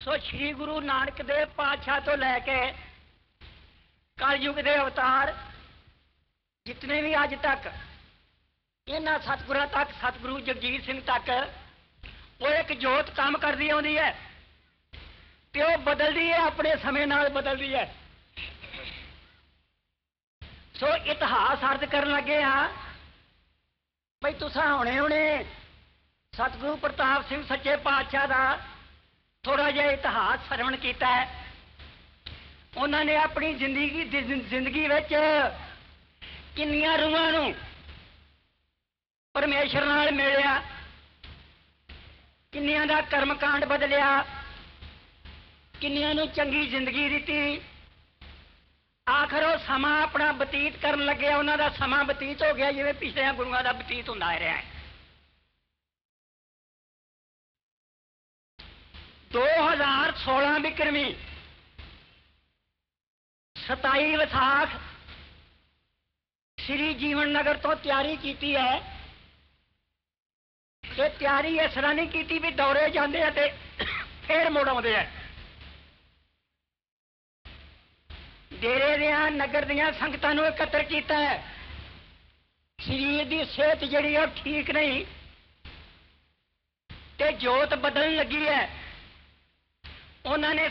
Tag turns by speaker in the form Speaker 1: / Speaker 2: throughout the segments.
Speaker 1: سو شری گو نانک دیو پاشاہ تو لے کے کل یگ کے اوتار جتنے بھی اج تک یہاں ستگرو جگجیت تک وہ ایک جوت کام کردی آدل رہی ہے اپنے سمے نال بدل رہی ہے سو اتہاس ارد کر لگے ہاں بھائی تو ستگو پرتاپ سم سچے پاشاہ تھوڑا جہا اتہاس سرمن کیتا ہے انہوں نے اپنی زندگی زندگی کنیا روحاں پرمیشر ملیا کنیا کا کرم کانڈ بدلیا کنیا نو چنگی زندگی دیتی آخر وہ سما اپنا بتیت کرن لگیا انہوں کا سما بتیت ہو گیا جی پچھلے گروہوں کا بتیت ہوں رہا ہے دو ہزار سولہ بکروی ستائی وساخ سری جیون نگر تو تیاری کیتی ہے۔ تے تیاری اس طرح نہیں کی بھی دورے جاندے ہیں پھر مڑ آدھے ہیں۔ ڈیرے دیا نگر دیا سنگتوں نو اکتر کیتا ہے۔ سریر کی صحت جہی ہے ٹھیک نہیں۔ تے جوت بدلن لگی ہے۔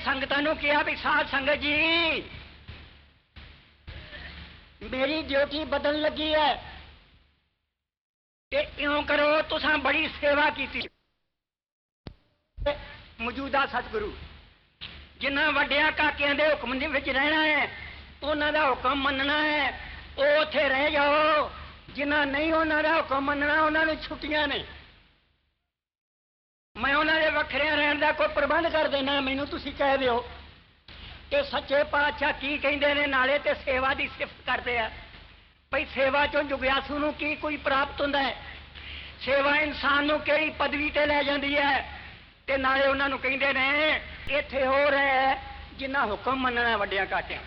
Speaker 1: سگتا نا بھی سات سنگ جی۔ میری ڈیوٹی بدل لگی ہے۔ بڑی سیوا کی موجودہ ست گرو جنہیں وڈیا کا حکم کا حکم مننا ہے۔ وہ اتنے رہ جاؤ جنا نہیں انہوں کا حکم مننا انہوں نے چھٹیاں نے۔ میں وکھرے رہن کا کوئی پربند کر دینا مینو تھی کہہ دیو کہ سچے پادشاہ کی کہندے نالے تے سیوا دی صفت کرتے ہیں بھائی سیوا چوں جگیاسو نو کی کوئی پراپت ہوندا ہے؟ سیوا انسان نو پدوی تے لے جاندی ہے؟ تے نالے انہاں نو کہندے ہو رہا ہے جنہ حکم مننا وڈیا کاٹیاں۔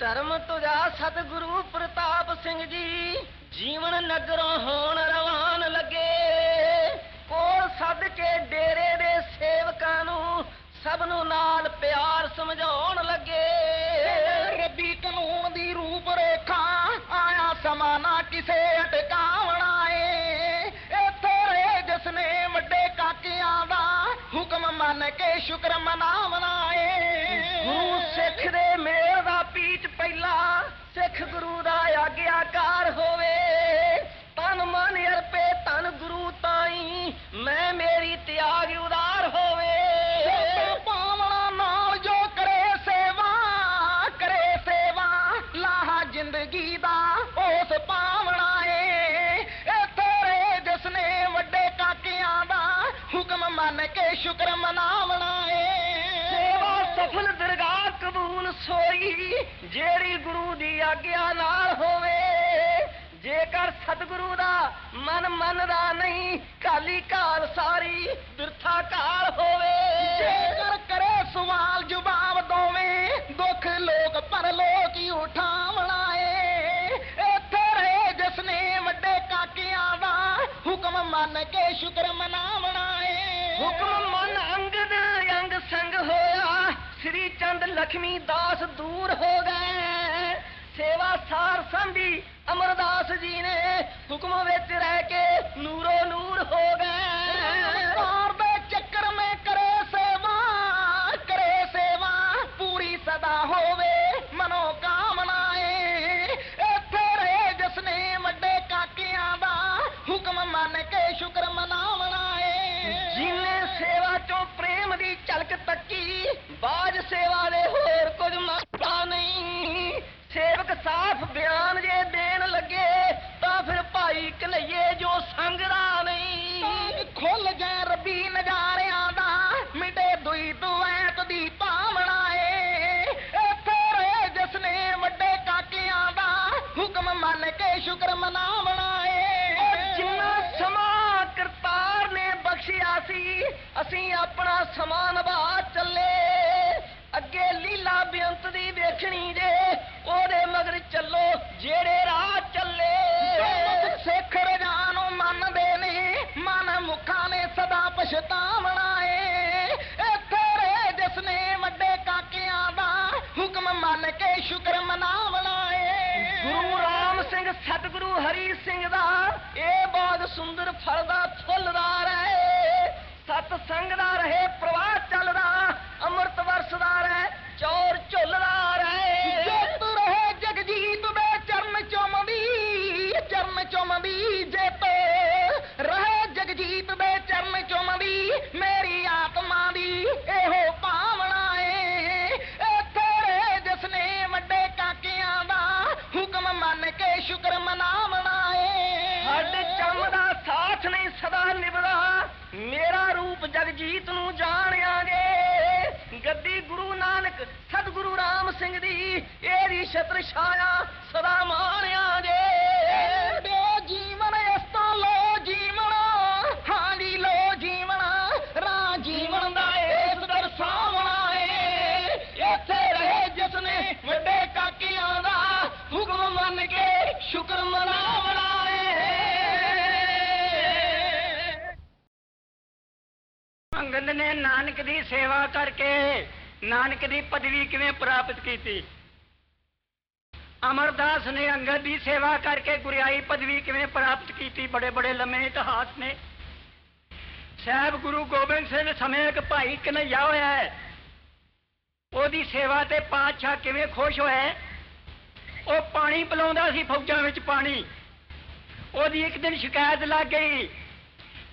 Speaker 2: ਧਰਮ ਤੁਜਾ ਸਤਿਗੁਰੂ ਪ੍ਰਤਾਪ ਸਿੰਘ ਜੀ، ਜੀਵਨ ਨਗਰੋਂ ਹੋਣ ਰਵਾਨ ਲਗੇ। ਸੱਦ ਕੇ ਡੇਰੇ ਦੇ ਸੇਵਕਾਂ ਨੂੰ ਸਭ ਨੂੰ ਨਾਲ ਪਿਆਰ ਸਮਝਾਉਣ ਲੱਗੇ।
Speaker 3: ਰੱਬੀ ਕਾਨੂੰਨ ਦੀ ਰੂਪ ਰੇਖਾ ਆਇਆ ਸਮਾਨਾ ਕਿਸੇ ਅਟਕਾਵਣਾ ਏ ਇੱਥੇ ਰਹੇ ਜਿਸਨੇ ਵੱਡੇ ਕਾਕਿਆਂ ਦਾ ਹੁਕਮ ਮੰਨ ਕੇ ਸ਼ੁਕਰ ਮਨਾਵਣਾ ਏ ਗੁਰੂ ਸਿੱਖ
Speaker 2: ਦੇ ਮੇਲ ਦਾ ਪੀਚ ਪਹਿਲਾ ਸਿੱਖ ਗੁਰੂ ਦਾ ਆਗਿਆਕਾਰ ਹੋਵੇ। میں میری تیاگ ادار ہوے
Speaker 3: پاونا نام جو کرے سیوا کرے سیوا لاہ زندگی دا اس پاونا اے تیرے جس نے وڈے کاکیا دا حکم من کے شکر مناونا ہے سیوا سفل
Speaker 2: درگاہ قبول سوئی جیڑی گرو دی آگیا نال ہوے جے کر ستگرو دا من من دا نہیں کالی کال ساری برتھا کال ہوے جے
Speaker 3: کر کرے سوال جواب دوویں دکھ لوگ پر لوگ ہی اٹھاونا اے ایتھے رہے جس نے وڈے کاکیاں دا حکم من کے شکر منا اے حکم
Speaker 2: من انگ دا انگ سنگ ہویا سری چند لکھمی داس دور ہو گئے سیوا سار سمبھی امرداس جی نے حکم وچ رہ کے نورو نور ہو گئے سندر فل فل رہا رہے ستسگ رہے ਛਾਇਆ ਸਦਾ ਮਾਣਿਆਗੇ
Speaker 3: ਬੇ ਜੀਵਨ ਇਸ ਤੋਂ ਲੋ ਜੀਵਨ ਹਾਂ ਲੋ ਜੀਵਨ ਰਾ ਜੀਵਨ ਦਾ ਇਸ ਦਰਸਾਵਣਾ ਏ। ਇੱਥੇ ਰਹੇ ਜਿਸ ਵੱਡੇ ਕਾਕੀਆਂ ਦਾ ਹੁਕਮ ਮੰਨ ਕੇ ਸ਼ੁਕਰ ਮਨਾਵਣਾ ਏ।
Speaker 1: ਨੇ ਨਾਨਕ ਦੀ ਸੇਵਾ ਕਰਕੇ ਨਾਨਕ ਦੀ ਪਦਵੀ ਕਿਵੇਂ ਪ੍ਰਾਪਤ ਕੀਤੀ ਅਮਰਦਾਸ ਨੇ ਅੰਗਦ ਦੀ ਸੇਵਾ ਕਰਕੇ ਗੁਰਿਆਈ ਪਦਵੀ ਕਿਵੇਂ ਪ੍ਰਾਪਤ ਕੀਤੀ? ਬੜੇ ਬੜੇ ਲੰਮੇ ਇਤਿਹਾਸ ਨੇ। ਸਾਹਿਬ ਗੁਰੂ ਗੋਬਿੰਦ ਸਿੰਘ ਸਮੇਂ ਇੱਕ ਭਾਈ ਕਨਈਆ ਹੋਇਆ ਹੈ। ਉਹਦੀ ਸੇਵਾ ਤੇ ਪਾਤਸ਼ਾਹ ਕਿਵੇਂ ਖੁਸ਼ ਹੋਇਆ ਉਹ ਪਾਣੀ ਪਿਲਾਉਂਦਾ ਸੀ ਫੌਜਾਂ ਵਿੱਚ ਪਾਣੀ। ਉਹਦੀ ਇੱਕ ਦਿਨ ਸ਼ਿਕਾਇਤ ਲੱਗ ਗਈ,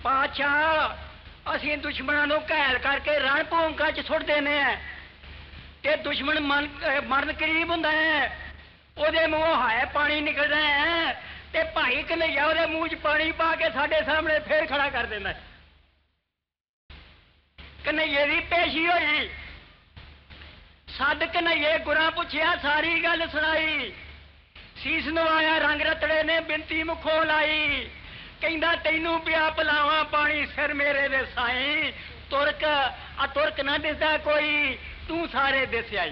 Speaker 1: ਪਾਤਸ਼ਾਹ, ਅਸੀਂ ਦੁਸ਼ਮਣਾਂ ਨੂੰ ਘਾਇਲ ਕਰਕੇ ਰਣ ਭੂਮਿਕਾ 'ਚ ਸੁੱਟ ਦਿੰਦੇ ਆ ਤੇ ਦੁਸ਼ਮਣ ਮਨ ਮਰਨ ਕਰੀਬ ਹੁੰਦਾ ਹੈ। وہ پانی نکلنا ہے پیشی ہوئی سد کنچیا ساری گل سنائی سیسن آیا رنگ رتڑے نے بینتی مکھو لائی کہ تینوں پیا پلاوا پانی سر میرے سائی ترک آ ترک نہ دستا کوئی تارے دس آئی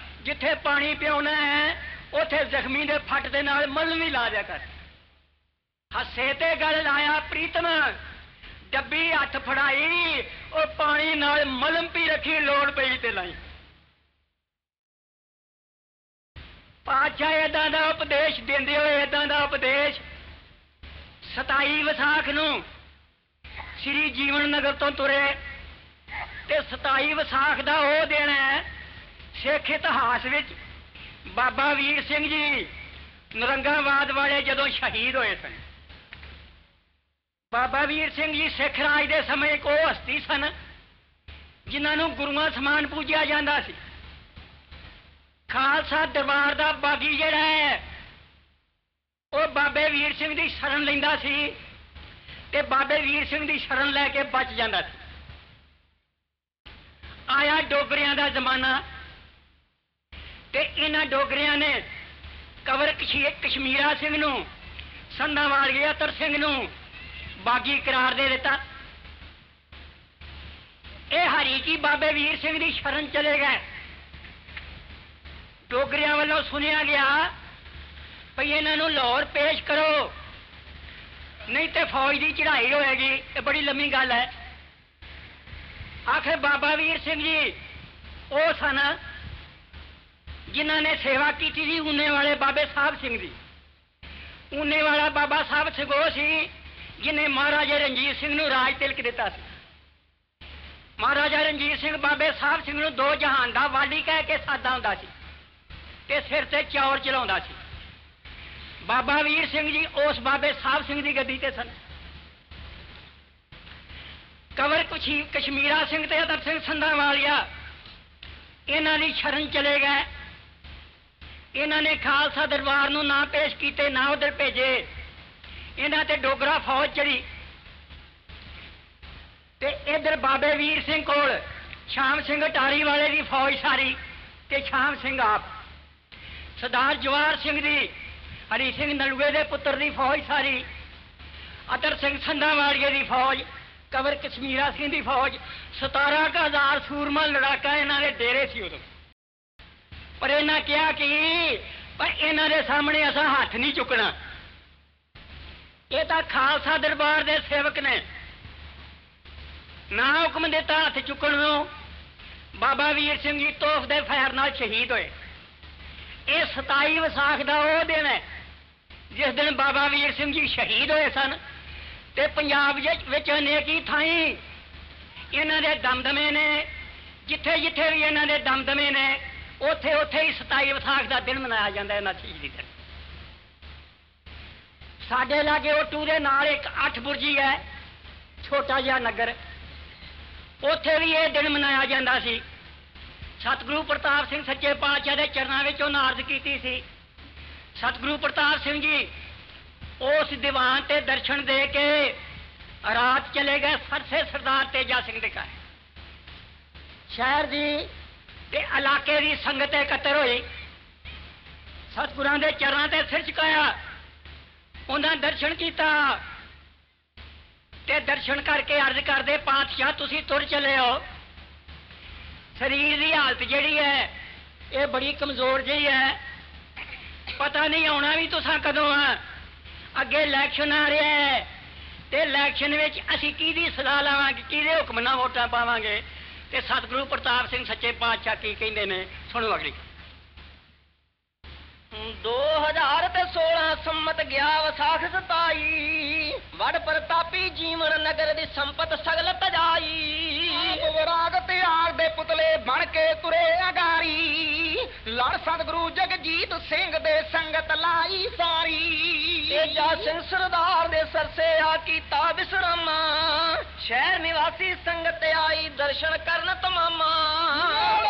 Speaker 1: جتھے پانی پیونا ہے، اوتھے زخمی دے پھٹ دے نال ملوی لا دیا کر۔ ہسیتے گل لایا پریتم۔ ڈبی ہاتھ فڑائی اور پانی نال ملم پی رکھی لوڑ پئی تے لائی پادشاہ اداں دا اپدیش، دیندے ہوئے اداں دا اپدیش۔ ستائی وساخ نو سری جیون نگر تو ترے۔ تے ستائی وساخ دا او دن ہے سکھ اتہاس بابا ویر جی نرنگاواد والے جب شہید ہوئے سن بابا ویر سکھ راج کے سمے ایک وہ ہستی سن جنہوں گروا سمان پوجا جا رہا خالسا دربار کا باغی جہاں ہے وہ بابے ویر شرن لینا سی بابے ویر شرن لے کے بچ جاتا سا ڈریاں کا زمانہ تے انہاں ڈوگریاں نے کور کشمیرا سنگھ نو سندا مارگیا تر سنگھ نو باغی قرار دے دیتا۔ اے ہریکی جی، بابے ویر سنگھ دی شرن چلے گئے۔ ڈوگریاں والوں سنیا گیا بھائی انہاں لاہور پیش کرو، نہیں تے فوج دی چڑھائی ہوئے گی۔ یہ بڑی لمبی گل ہے۔ آخر بابا ویر سنگھ جی وہ سن جنہ نے سیوا کی تھی اونے والے بابے صاحب سنگھ دی۔ اونے والا بابا صاحب سگو سی، جنہیں مہاراجا رنجیت سنگھ نو راج تلک دیتا سی۔ مہاراجا رنجیت سنگھ بابے صاحب سنگھ نو دو جہان دا والی کہہ کے سادا ہوں سی تے سر تے چور چلا سی۔ بابا ویر سنگھ جی اس بابے صاحب سنگھ دی گدی تے سن۔ کور کشمیرا سنگھ تے ادب سنگھ سندا والیا انہاں دی شرن چلے گئے۔ انہ نے خالسا دربار نہ پیش کے نہ ادھر بھیجے۔ انہوں نے ڈوگرا فوج چلی تو ادھر بابے ویر کو شام سنگ اٹاری والے کی فوج ساری کہ شام سنگ سردار جواہر سنگھ ہری نلوے کے پتر کی فوج ساری۔ اطرن سندا والے کی فوج کور کشمیراس کی فوج، ستارہ کا ہزار سورمہ لڑا یہاں نے ڈیرے سے پر انہاں کیا کہ پر انہاں دے سامنے اسا ہاتھ نہیں چکنا یہ تا خالصہ دربار دے سیوک نے نہ حکم دیتا ہاتھ چکن نو بابا ویر سنگھ جی توف دے فہر نال شہید ہوئے یہ ستائی وساخ دا وہ دن ہے جس دن بابا ویر سنگھ جی شہید ہوئے سن تے پنجاب وچ نیکی تھائیں انہاں دے دمدمے نے جتھے جتھے بھی انہاں دے دمدمے نے اوتھے اوتھے ہی ستائی وساخ دا دن منایا جاتا ہے یہاں چیز کی طرح سڈے لاگے وہ ٹورے نال ایک اٹھ برجی ہے، چھوٹا جہا نگر۔ اوتھے بھی یہ دن منایا جاتا سی۔ ستگرو پرتاپ سنگھ سچے پاتشاہ کے چرنوں عرض کی سی۔ ستگرو پرتاپ سنگھ جی اس دیوان تے درشن دے کے رات چلے گئے سرسے سردار تیجا سنگھ دکھائے شہر دی تے علاقے دی سنگت اکتر ہوئی۔ ستگرا دے چرنا تے سر چکایا۔ انہاں درشن کیتا۔ تے درشن کر کے عرض کردے، پادشاہ، تسی تر چلے ہو۔ سریر دی حالت جڑی ہے یہ بڑی کمزور جی ہے۔ پتہ نہیں آنا بھی تسا کدوں ہے اگے الیکشن آ رہا ہے۔ تے الیکشن وچ اسی کی دی صلاح لاواں گے؟ کی دے حکم نہ ووٹاں پاواں گے؟ تو ستگو پرتاپ سک سچے پاشا کی کہیں سنو اگلی۔
Speaker 2: دو ہزار تے سولہ سمت گیا وساخ ستائی وڑ پرتاپی جیون نگر دی سمپت سگل تجائی
Speaker 3: وراغ تیار دے پتلے بن کے ترے اگاری لڑ سدگرو جگجیت سنگھ دے سنگت لائی ساری تیجا
Speaker 2: سنگھ سردار دے سر آ کیتا وسرما شہر نواسی سنگت آئی درشن کرن تماما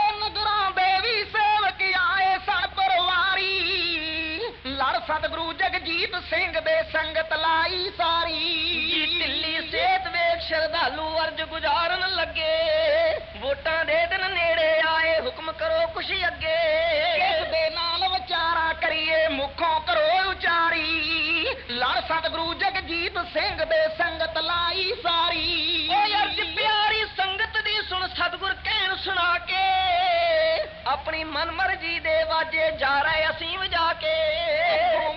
Speaker 3: ਸਤਿਗੁਰੂ ਜਗਜੀਤ ਸਿੰਘ ਦੇ ਸੰਗਤ ਲਾਈ ਜੀ ਸਾਰੀ ਦਿੱਲੀ
Speaker 2: ਸੇਤ ਵੇਖ ਸ਼ਰਧਾਲੂ ਅਰਜ ਗੁਜ਼ਾਰਨ ਲੱਗੇ। ਵੋਟਾਂ ਦੇ ਦਿਨ ਨੇੜੇ ਆਏ ਹੁਕਮ ਕਰੋ ਖੁਸ਼ੀ ਅੱਗੇ। ਕਿਸ
Speaker 3: ਦੇ ਨਾਲ ਵਿਚਾਰਾ ਕਰੀਏ ਮੁਖੋਂ ਕਰੋ ਉਚਾਰੀ। ਲੜ ਸਤਿਗੁਰੂ ਜਗਜੀਤ ਸਿੰਘ ਦੇ ਸੰਗਤ ਲਾਈ ਸਾਰੀ। ਓ ਅਰਜ
Speaker 2: ਪਿਆਰੀ ਸੰਗਤ ਦੀ ਸੁਣ ਸਤਿਗੁਰ ਕਹਿਣ ਸੁਣਾ ਕੇ। ਆਪਣੀ ਮਨਮਰਜ਼ੀ ਦੇ ਵਾਜੇ ਜਾ ਰਹੇ ਅਸੀਂ ਵਜਾ ਕੇ।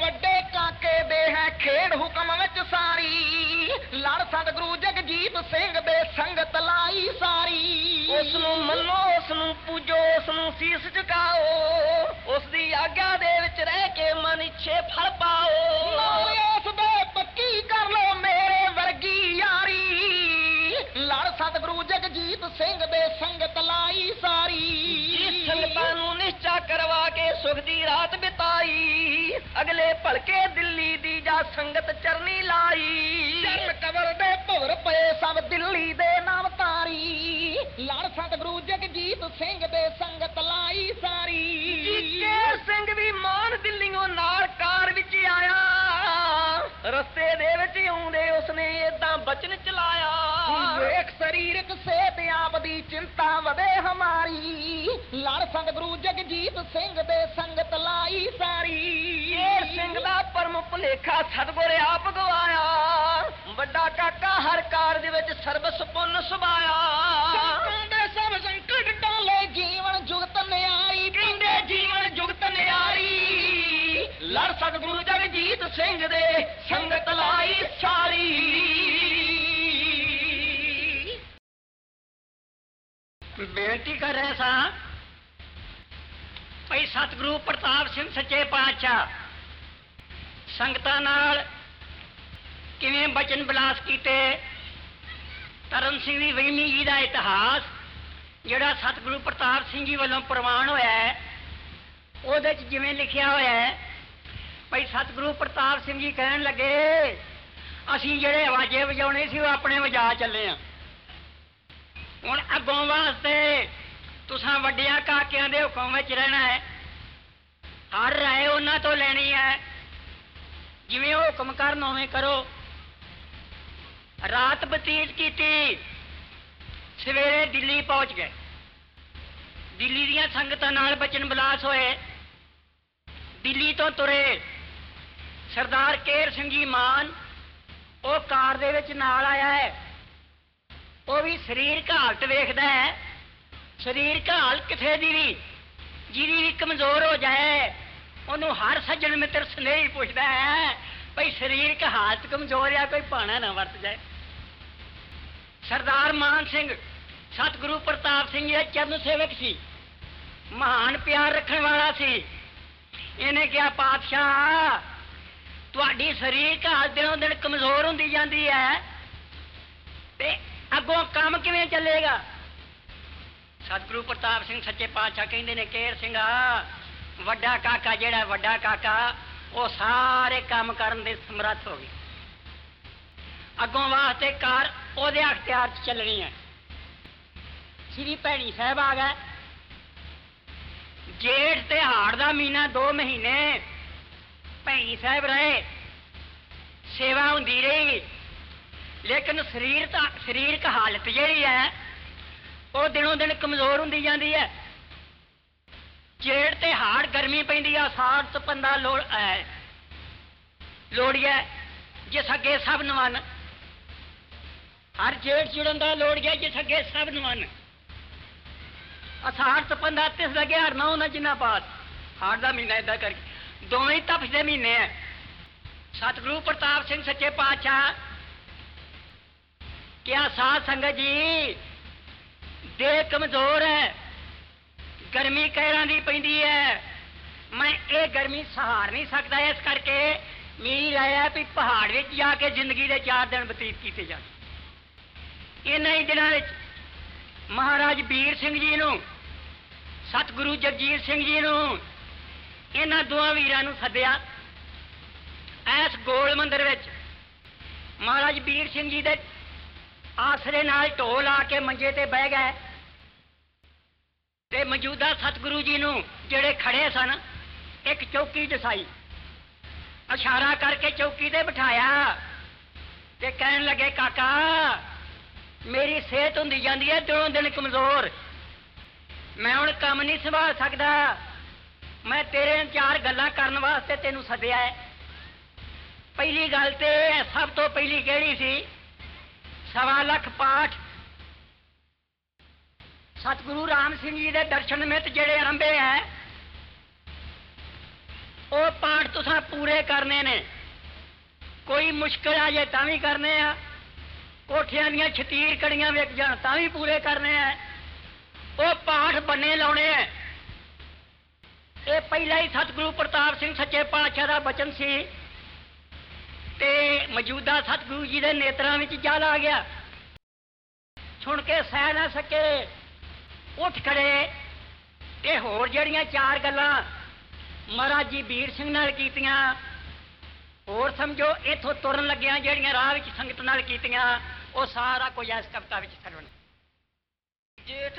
Speaker 3: ਵੱਡੇ ਕਾਕੇ ਦੇ ਹੈ ਖੇਡ ਹੁਕਮ ਵਿੱਚ ਸਾਰੀ। ਲੜ ਸਤਿਗੁਰੂ ਜਗਜੀਤ ਸਿੰਘ ਦੇ ਸੰਗਤ ਲਾਈ ਸਾਰੀ। ਉਸ ਨੂੰ ਮੰਨੋ
Speaker 2: ਉਸ ਨੂੰ ਪੂਜੋ ਉਸ ਨੂੰ ਸੀਸ ਝੁਕਾਓ ਉਸ ਦੀ ਆਗਿਆ ਦੇ ਵਿੱਚ ਰਹਿ ਕੇ ਮਨ ਇੱਛੇ ਫਲ ਪਾਓ। ਨਾਲ
Speaker 3: ਉਸ ਦੇ ਪੱਕੀ ਕਰ ਲੋ ਮੇਰੇ ਵਰਗੀ ست گور جگجیت سنگھ سائی ساری
Speaker 2: نشچا کروا کے سکھ دی رات بتا اگلے پلکے دلی دیگت چرنی لائی جر
Speaker 3: کور تور پی سب دلی دے نام ਸਤਿਗੁਰੂ ਜਗਜੀਤ ਸਿੰਘ ਦੇ ਸੰਗਤ ਲਾਈ ਸਾਰੀ। ਸ਼ੇਰ ਸਿੰਘ
Speaker 2: ਦਾ ਪਰਮ ਭੁਲੇਖਾ ਸਤਗੁਰ ਆਪ ਗਵਾਇਆ। ਵੱਡਾ ਕਾਕਾ ਹਰ ਕਾਰਜ ਵਿੱਚ ਸਰਬਸ ਪੁੰਨ ਸੁਭਾਇਆ। ਸੰਤਾਂ
Speaker 3: ਦੇ ਸਭ ਸੰਕਟ ਟਾਲੇ ਜੀਵਨ ਜੁਗਤ ਨਿਆਈ ਕਹਿੰਦੇ ਜੀਵਨ ਜੁਗਤ ਨਿਆਰੀ।
Speaker 2: ਲੜ ਸਤਿਗੁਰੂ ਜਗਜੀਤ ਸਿੰਘ ਦੇ ਸੰਗਤ ਲਾਈ ਸਾਰੀ।
Speaker 1: ਬੇਨਤੀ ਕਰ ਰਿਹਾ ਸਾਂ بھائی ستگرو پرتاپ سچے پاتشاہ سال بچن بلاستے ترمسی جی کا اتہاس جا ست گرو پرتاپ جی ولا پروان ہوا ہے وہ جی لکھا ہوا ہے بھائی ستگو پرتاپ جی کہ لگے ابھی جہے آوازے بجا سی وہ اپنے بجا چلے آپ اگوں واستے تساں وڈیاں کاکیاں دے حکم وچ رہنا ہے ہر رائے انہوں تو لینی ہے جی حکم کر نو کرو رات بتیت کی سویرے دلی پہنچ گئے دلی دیا سنگتوں بچن بلاس ہوئے دلی تو ترے سردار کیر سنگھ جی مان وہ کار دے آیا ہے وہ بھی سریر حالت ویختا ہے سری کالت کسی کی جیری بھی کمزور ہو جائے۔ ان سجن متر سنہی پوچھتا ہے بھائی سریک حالت کمزور ہے کوئی پا و جائے۔ سردار مان سنگ ست گرو پرتاپ سنگا چرم سیوک سہان پیار رکھنے والا سی۔ یہ کیا پاشاہ سریرک حال دنوں دن کمزور ہوں جی ہے۔ اگو کم کلے گا؟ ست گور پرتاپ سچے پاشاہ کہ واقع کا سارے کام کرنے سمرتھ ہو گئے اگوں واستے کار وہ اختیار چلنی ہے شری بھنی صاحب آ گئے جیٹھ تہ ہار کا مہینہ دو مہینے بھائی صاحب رہے سیوا ہوں رہی گی لیکن سریر تا سریرک حالت جی ہے وہ دنوں دن کمزور ہوں جاتی ہے چیڑ تے ہاڑ گرمی پہ ساڑ تو پندرہ لوڑ لوڑی ہے جس اگے سب نوان ہر چیڑ چڑن کا لوڑ گیا جس اگے سب نوان اساڑ تو پندرہ تس لگے ہر نو نہ جنہ پاس ہاڑ کا مہینہ ادا کر کے دونوں تپش کے مہینے ہیں ستگرو پرتاپ سنگھ سچے پادشاہ کیا ساتھ سنگت جی دل کمزور ہے۔ گرمی کہران دی پیندی ہے۔ میں اے گرمی سہار نہیں سکتا اس کر کے میری رائے ہے کہ پہاڑ وچ جا کے زندگی دے چار دن بتیت کیتے جان۔ انہی دنوں وچ مہاراج بیر سنگھ جی نو ست گرو جگجیت سنگھ جی نو انہاں دو ویراں سدیا۔ ایس گول مندر وچ مہاراج بیر سنگھ جی دے آسر نال ٹول آ کے منجے تہ گئے موجودہ ست گرو جی نئے کھڑے سن ایک چوکی چی اشارا کر کے چوکی تٹھایا کہ میری صحت ہندی جیوں دن کمزور میں ہوں کام نہیں سنبھال سکتا میں چار گلا کرنے واسطے تین سدیا پہلی گل تو سب تہلی کہ سوا لکھ پاٹھ ستگرو رام سنگھ جی دے درشن مت جڑے ارمبے ہیں وہ پاٹ تسا پورے کرنے نے کوئی مشکل آ جائے تھی کرنے آ کوٹیاں دیا چتیر کڑیاں وک جان تھی پورے کرنے ہیں وہ پاٹھ بنے لاؤنے ہیں یہ پہلا ہی ستگرو پرتاپ سنگھ سچے پاتشاہ کا بچن سی تے موجودہ ستگو جی دے نیتراں جل آ گیا۔ سن کے سہ نہ سکے، اٹھ کھڑے۔ تے ہور جڑیاں چار گلا مہاراج جی بیر سنگھ کیتیاں۔ اور سمجھو، ایتھوں ترن لگیا جڑیاں راہ وچ ਸੰਗਤ ਨਾਲ ਕੀਤੀਆਂ ਉਹ ਸਾਰਾ ਕੁਝ ਇਸ ਕਵਿਤਾ ਵਿੱਚ ਸਰਵਣ
Speaker 2: ਜੇਠ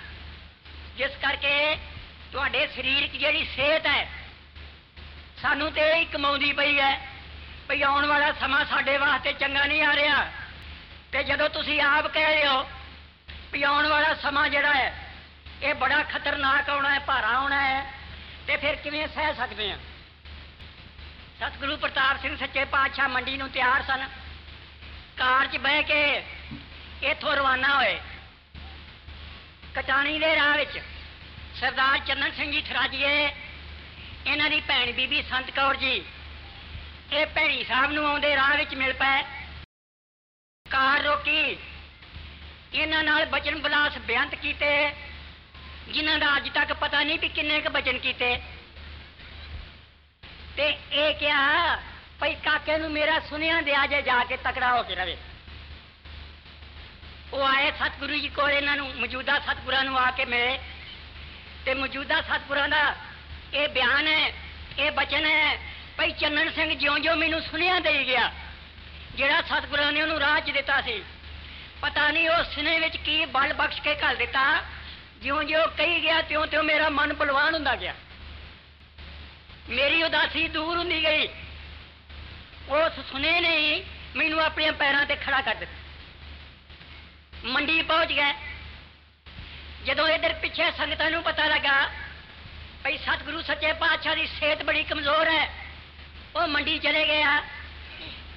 Speaker 1: جس کر کے تے سریرک جیڑی صحت ہے، سانو تو یہ کما پی ہے بھائی آن والا سما سڈے واسطے چنگا نہیں آ رہا۔ تو جدو تھی آپ کہہ رہے ہو بھی آن والا سما جڑا ہے یہ بڑا خطرناک آنا ہے پارا آنا ہے تو پھر کیں سہ سکتے ہیں ستگرو پرتاپ سنگھ سچے پادشاہ منڈی نو تیار سن۔ کار چ بہ کے اتوں روانہ ہوئے۔ کٹانی دے راہ سردار چندن سنگھ جی تھراجیے انہوں کی بھن بی بی سنت کور جی یہ بھنی صاحب آدھے راہ مل پائے کار روکی یہاں بچن بلاس بےنت کیتے جنہ کا اج تک پتا نہیں بھی کن ک بچن کیتے تے اے کیا بھائی کاکے نو میرا سنیا دیا جے جا کے تکڑا ہو کے رہے وہ آئے ستگو جی کو موجودہ ستگور آ کے ملے تو موجودہ ستگر کا یہ بیان ہے، یہ بچن ہے۔ بھائی چندن جیو جیوں میون سنیا دے گیا۔ جہاں ستگر نے راہ چاہتا نہیں سنہے کی بل بخش کے کر دیا جیوں جیوں کہی گیا تیو تیو میرا من بلوان ہوں گیا۔ میری اداسی دور ہوں گئی۔ اس سنہیں نے ہی مینو اپنے پیروں تے کڑا کر دیا منڈی پہنچ گئے۔ جدو ادھر پیچھے سنگتوں پتا لگا بھائی ستگرو سچے پادشاہ کی صحت بڑی کمزور ہے۔ وہ منڈی چلے گیا۔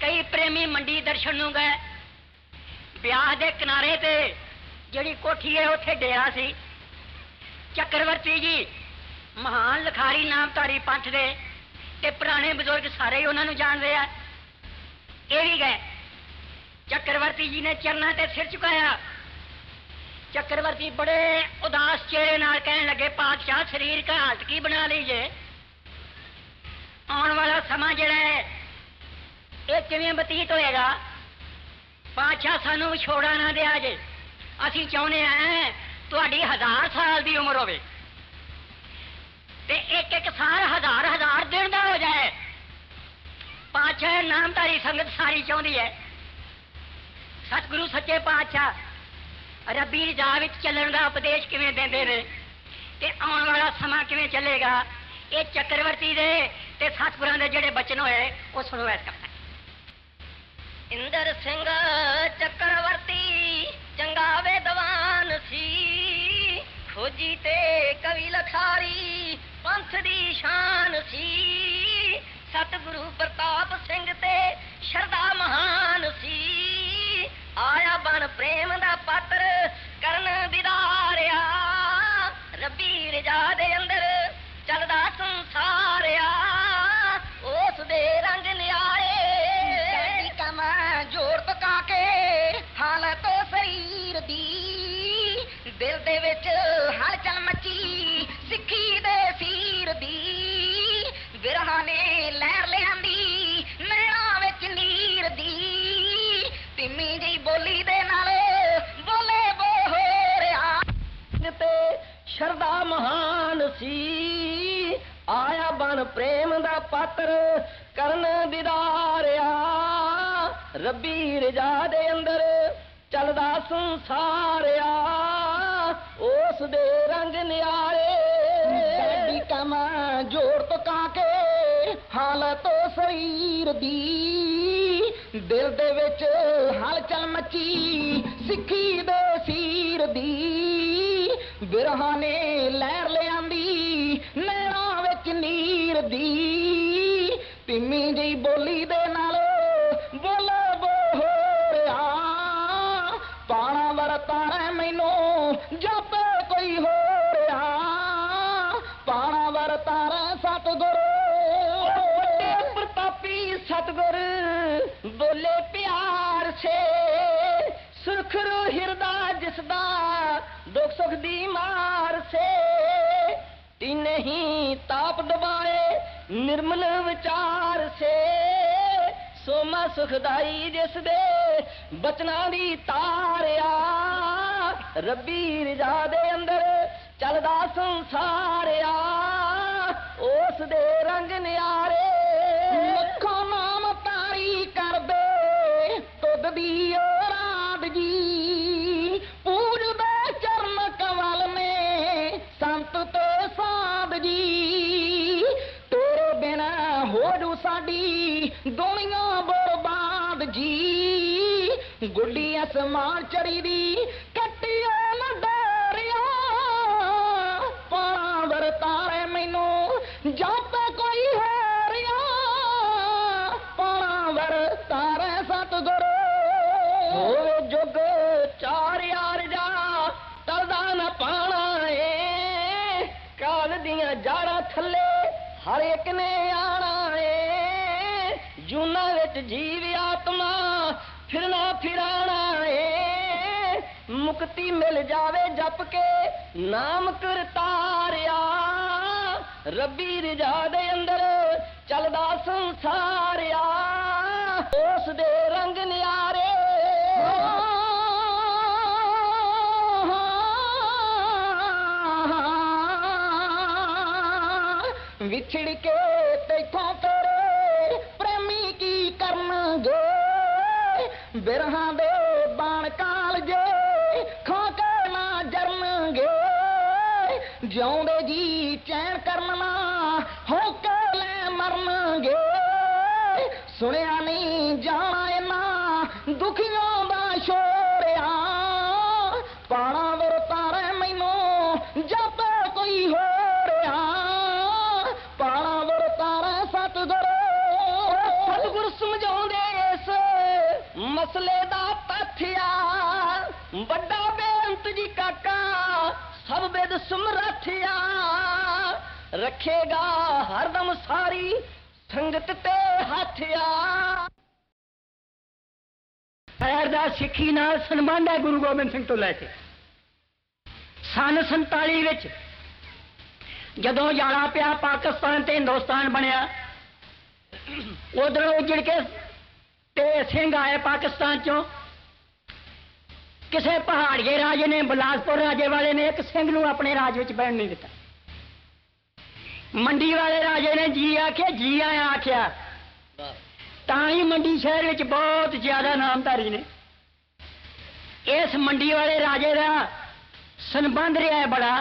Speaker 1: کئی پریمی منڈی درشن گئے۔ بیاہ دے کنارے پہ جڑی کوٹھی ہے اتنے ڈیرا سی۔ چکرورتی جی مہان لکھاری نامتاری پنٹ دے تے پرانے بزرگ سارے انہوں جانتے ہیں۔ یہ بھی گئے۔ چکرورتی جی نے چرنا تے سر چکایا۔ چکرورتی بڑے اداس چہرے نال لگے، پادشاہ شریر کا حالت کی بنا لیجیے آن والا سما جڑا ہے، یہ کیویں بتیت ہوئے گا؟ بادشاہ سانو چھوڑا نہ دیا جے۔ اسی چاہنے ہیں تاری ہزار سال دی عمر ہوے ایک ایک سال ہزار ہزار دن کا ہو جائے۔ پادشاہ نامداری سنگت ساری چاہتی ہے۔ ستگور سچے پاشا ربی رجا چلن کا اپنے آن والا چلے گا یہ چکر
Speaker 2: چکر چاہوان شان سی ست گرو پرتاپ سنگھا مہان سی آیا بن پریم دا پاتر کرن بیداریا ربی رجا دے اندر چلدا سبھی رجا دے اندر چلدا سنساریا، اس رنگ نیارے
Speaker 3: کما جوڑ تو کا کے حالت سریر دی۔ دل دے وچ مچی، سکھی دو سیر دی۔ برہانے
Speaker 2: سخدائی جس دے بچنا دی تاریا ربی رجا دے اندر چلدا سنساریا اس دے رنگ نیارے لکھو
Speaker 3: نام تاری کر دے۔ تد دی رات جی۔ پور دے چرم کمل میں سنت تو ساد جی۔ تیرے بنا ہو ساڈی دنیا ਗੁੱਡੀ ਅਸਮਾਨ ਚੜੀ ਦੀ ਕੱਟਿਆ ਨਾ ਪਾਵਰ ਤਾਰੇ ਮੈਨੂੰ ਜਪ ਕੋਈ ਹੈਰਿਆ। ਪਾਵਰ ਤਾਰੇ ਸਤਿਗੁਰ
Speaker 2: ਹੋਵੇ ਜੁਗ ਚਾਰ ਯਾਰ ਜਾ ਤਰਦਾ ਨਾ ਪਾਣਾ ਏ। ਕਾਲ ਦੀਆਂ ਜਾੜਾਂ ਥੱਲੇ ਹਰ ਇੱਕ ਨੇ ਆਣਾ। مل جائے جپ کے نام کرتاریا ربی رجا دے ادر چلتا سنساریا بڑا بے تجی کاکا سب بے دسم رکھے گا ہر دم ساری سنگت ہاتھیا
Speaker 1: سکھی نال سنمان ہے گرو گوبند سنگھ تو لے کے سن سنتالی وچ جانا پیا پاکستان تے ہندوستان بنیا ادھر اجڑ کے تے سنگھ آئے پاکستان چوں کسے پہاڑی راجے نے بلاسپور راجے والے نے ایک سنگھ نو اپنے راج وچ بہن نہیں دیتا منڈی والے راجے نے جی آخیا جی آیا آخیا ਤਾਂ شہر ਮੰਡੀ ਸ਼ਹਿਰ ਵਿੱਚ ਬਹੁਤ ਜ਼ਿਆਦਾ ਨਾਮਧਾਰੀ ਨੇ ਇਸ ਮੰਡੀ ਵਾਲੇ ਰਾਜੇ ਦਾ ਸੰਬੰਧ ਰਿਹਾ ਹੈ ਬੜਾ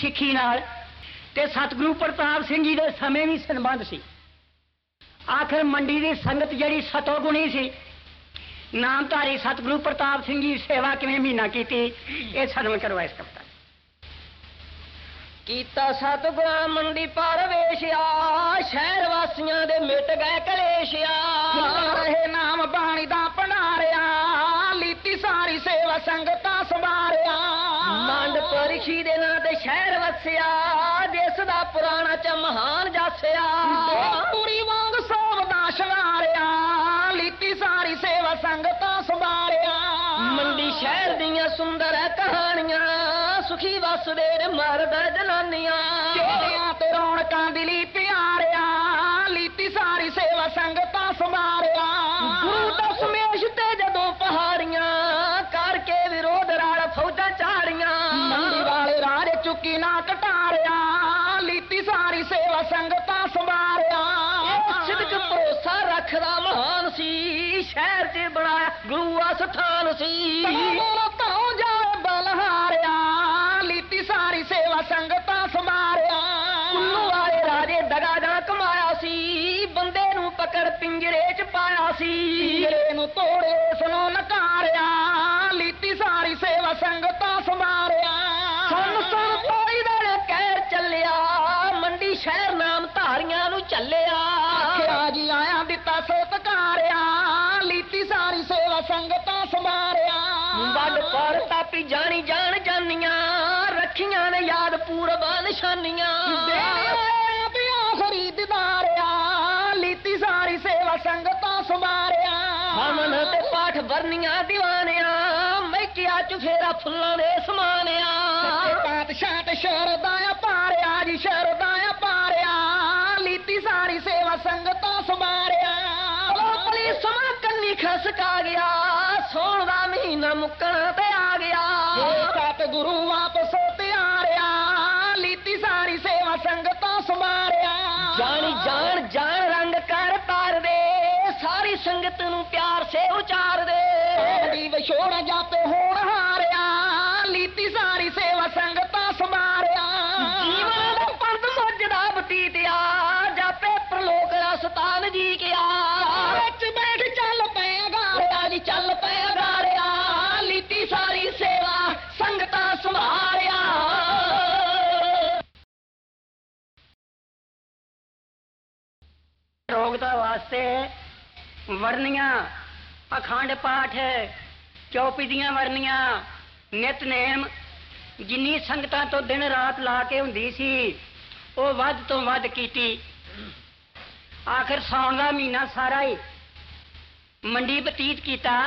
Speaker 1: ਸਿੱਖੀ ਨਾਲ ਤੇ ਸਤਿਗੁਰੂ ਪ੍ਰਤਾਪ ਸਿੰਘ ਜੀ ਦੇ ਸਮੇਂ ਵੀ ਸੰਬੰਧ ਸੀ ਆਖਰ ਮੰਡੀ ਦੀ ਸੰਗਤ ਜਿਹੜੀ ਸਤੋਗੁਣੀ ਸੀ ਨਾਮਧਾਰੀ ਸਤਿਗੁਰੂ ਪ੍ਰਤਾਪ ਸਿੰਘ ਜੀ ਸੇਵਾ ਕਿਵੇਂ ਮਹੀਨਾ ਕੀਤੀ ਇਹ ਸਾਨੂੰ ਕਰਵਾ ਇਸ ਕਪਤਾ
Speaker 2: ਕੀਤਾ ਸਤਿਗੁਰਾਂ ਮੰਡੀ ਪਰਵੇਸ਼ਿਆ ਸ਼ਹਿਰ ਵਾਸੀਆਂ ਦੇ ਮਿਟ ਗਏ ਕਲੇਸ਼ਿਆ
Speaker 3: ਰਹੇ ਨਾਮ ਬਾਣੀ ਦਾ
Speaker 2: سویر مرد جنانیاں
Speaker 3: تے رونکاں دی لیتی ساری سیوا سنگتاں سماریاں گرو دس
Speaker 2: پہاڑیاں کر کے ویرود راڑ فوجا چاڑیاں
Speaker 3: والے راڑ چکی نہ کٹاریاں لیتی ساری سیوا سنگتاں سماریا صدق
Speaker 2: بھروسہ رکھدا مہان سی شہر 'ਚ بنایا گرو آستھان سی
Speaker 3: ਸੰਗਤਾਂ ਸੰਭਾਰਿਆ। ਕੁੱਲੂ
Speaker 2: ਵਾਲੇ ਰਾਜੇ ਦਗਾ ਜਾਂ ਕਮਾਇਆ ਸੀ। ਬੰਦੇ ਨੂੰ ਪਕੜ ਪਿੰਜਰੇ 'ਚ ਪਾਇਆ ਸੀ।
Speaker 3: ਜਿਹੜੇ ਨੂੰ ਤੋੜੇ ਸੁਣੋ ਨਕਾਰਿਆ। ਲੀਤੀ ਸਾਰੀ ਸੇਵਾ ਸੰਗਤਾਂ ਸੰਭਾਰਿਆ। ਸਨ ਸਨ।
Speaker 2: ਤੋੜੀ ਦਾ ਕਹਿਰ ਚੱਲਿਆ। ਮੰਡੀ ਸ਼ਹਿਰ ਨਾਮ ਧਾਰੀਆਂ ਨੂੰ ਚੱਲਿਆ। ਆਖਿਆ
Speaker 3: ਜੀ ਆਇਆ ਦਿੱਤਾ ਸਤਕਾਰਿਆ। ਲੀਤੀ ਸਾਰੀ ਸੇਵਾ ਸੰਗਤਾਂ ਸੰਭਾਰਿਆ। ਵੱਡ ਪਰ
Speaker 2: ਤਾਪੀ ਜਾਣੀ ਜਾਣ ਜਾਨੀਆਂ। ਰੱਖੀਆਂ ਨੇ ਯਾਦ ਪੂਰਬ ਨਿਸ਼ਾਨੀਆਂ।
Speaker 3: ਖਰੀਦਦਾਰਿਆ ਲੀਤੀ ਸਾਰੀ ਸੇਵਾ ਸੰਗਤਾਂ ਸੰਭਾਰਿਆ ਹਮਨ ਤੇ
Speaker 2: ਪਾਠ ਵਰਨੀਆਂ ਦੀਵਾਨਿਆਂ ਮੈਕਿਆ ਚੁਫੇਰਾ ਫੁੱਲਾਂ ਦੇ ਸਮਾਨਿਆ।
Speaker 3: ਪਾਤਸ਼ਾਹ ਤੇ ਸ਼ਰਦਾ ਪਾਰਿਆ ਜੀ ਸ਼ਰਦਾ ਪਾਰਿਆ। ਲੀਤੀ ਸਾਰੀ ਸੇਵਾ ਸੰਗਤਾਂ ਸੰਭਾਰਿਆ ਪਲੀ
Speaker 2: ਸਮਾਂ ਕੰਨੀ ਖਸਕਾ ਗਿਆ ਦਾ ਮਹੀਨਾ ਮੁੱਕਣ ਤੇ ਆ ਗਿਆ।
Speaker 3: ਸਤ ਗੁਰੂ ਵਾਪਸ ਸੇਵਾ ਸੰਗਤਾਂ ਸੰਭਾਰਿਆ ਜਾਣੀ ਜਾਣ
Speaker 2: ਜਾਣ ਰੰਗ ਕਰ ਤਾਰ ਦੇ ਸਾਰੀ ਸੰਗਤ ਨੂੰ ਪਿਆਰ ਸੇ ਉਚਾਰ ਦੇ।
Speaker 3: ਦੀ ਵਿਛੋੜਾ ਜਾਪੇ ਹੋਣ
Speaker 1: اخنڈ پاٹ چوپ دیا نیت نیم جنگ لا کے آخر سا مہینہ سارا ہی منڈی بتیت کیا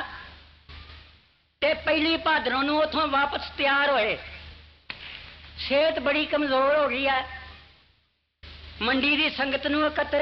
Speaker 1: پہلی بہادروں اتو واپس تیار ہوئے صحت بڑی کمزور ہو گئی ہے منڈی کی سنگت نکتر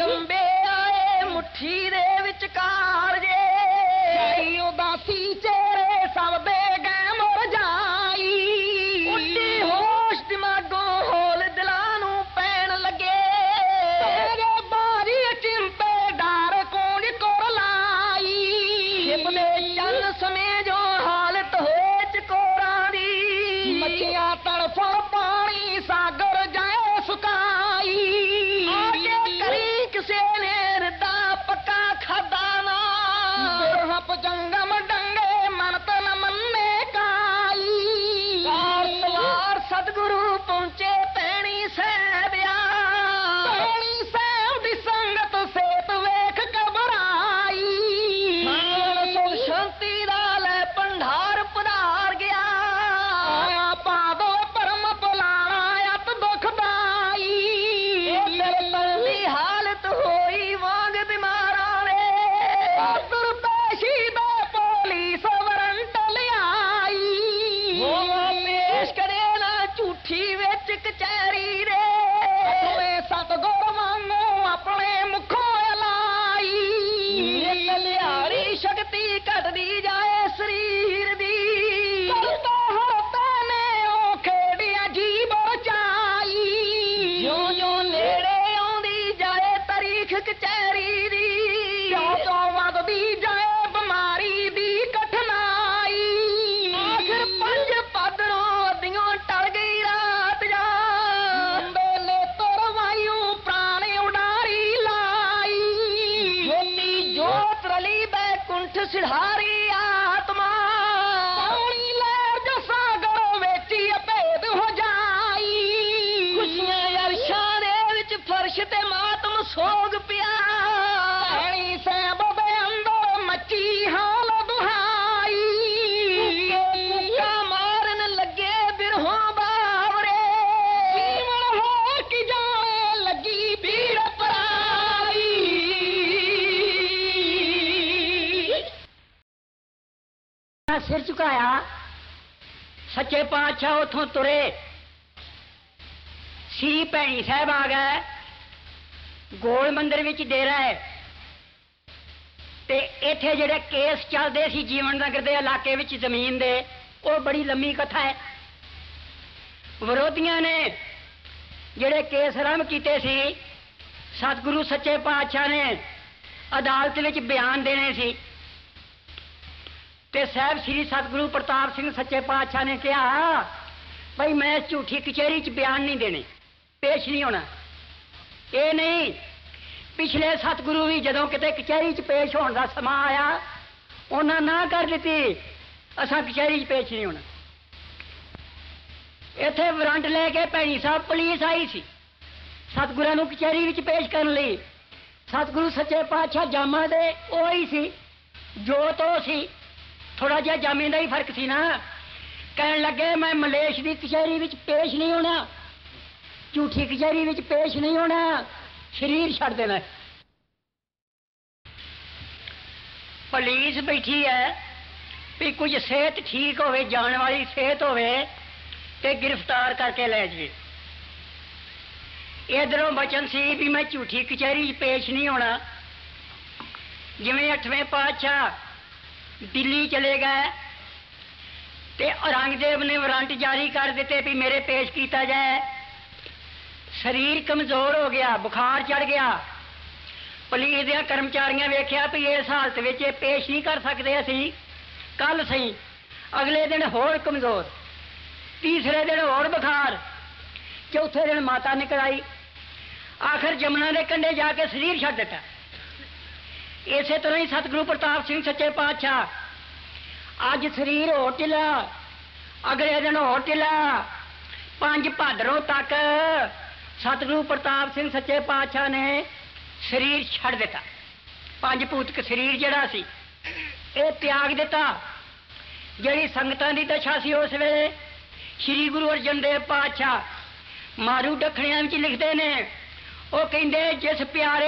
Speaker 2: آئے مٹھی آئی
Speaker 3: ااسی چ
Speaker 1: سر چکایا۔ سچے پاتشاہ اتوں ترے۔ سی بھنی صاحب آ گئے۔ گول مندر ڈیرا ہے۔ تے ایتھے جڑے کیس چلتے سی جیون نگر کے علاقے وچ زمین دے وہ بڑی لمبی کتھا ہے۔ ورودیاں نے جڑے کیس رم کیتے سی ستگرو سچے پاتشاہ نے عدالت بیان دینے سی۔ تے صاحب شری ستگرو پرتاپ سنگھ سچے پادشاہ نے کہا، بھائی میں اس جھوٹھی کچہری چ بیان نہیں دینے، پیش نہیں ہونا. اے نہیں، پچھلے ستگرو بھی جدو کتے کچہری چ پیش ہونے کا سما آیا انہیں نہ کر دیتی اصا کچہری چ پیش نہیں ہونا. ਇੱਥੇ ورنٹ لے کے ਭੈਣੀ صاحب پولیس آئی سی ਸਤਗੁਰਾਂ کچہری ਕਚਹਿਰੀ ਵਿੱਚ ਪੇਸ਼ ਕਰਨ ਲਈ ਸਤਗੁਰੂ ਸੱਚੇ ਪਾਤਸ਼ਾਹ ਜਾਮਾ ਦੇ ਉਹ ਹੀ ਸੀ ਜੋ تھوڑا جہا جامی کا ہی فرق سی نا کہن لگے میں ملیش کی کچہری پیش نہیں ہونا جھوٹھی کچہری پیش نہیں ہونا شریر چھڑ دینا پولیس بیٹھی ہے بھی کچھ صحت ٹھیک ہوئے جان والی صحت ہوئے تے گرفتار کر کے لے جی ادھر بچن سی بھی میں جھوٹھی کچہری پیش نہیں ہونا جی اٹھویں پادشاہ لی چلے گئے اورنگزیب نے وارنٹ جاری کر دیتے بھی میرے پیش کیا جائے۔ سریر کمزور ہو گیا، بخار چڑھ گیا۔ پولیس دیا کرمچاریاں ویخیا بھی اس حالت یہ پیش نہیں کر سکتے اِسی۔ کل سی اگلے دن ہور کمزور، تیسرے دن ہوخار چوتھے دن ماتا نکلائی آخر جمنا نے کنڈے جا کے شریر چڈا اسی طرح ہی ستگرو پرتاپ سچے پاشاہ اج سریر ہو ٹھلا اگلے دن پہدروں تک۔ ستگرو پرتاپ سچے پاشاہ نے سریر چڈ دن پوتک سریر جہاں سی وہ تیاگ دتا جی سنگت کی دشا سی اس وجہ شری گرو ارجن دیو پاشا مارو دکھڑیاں لکھتے نے وہ کہ جس پیا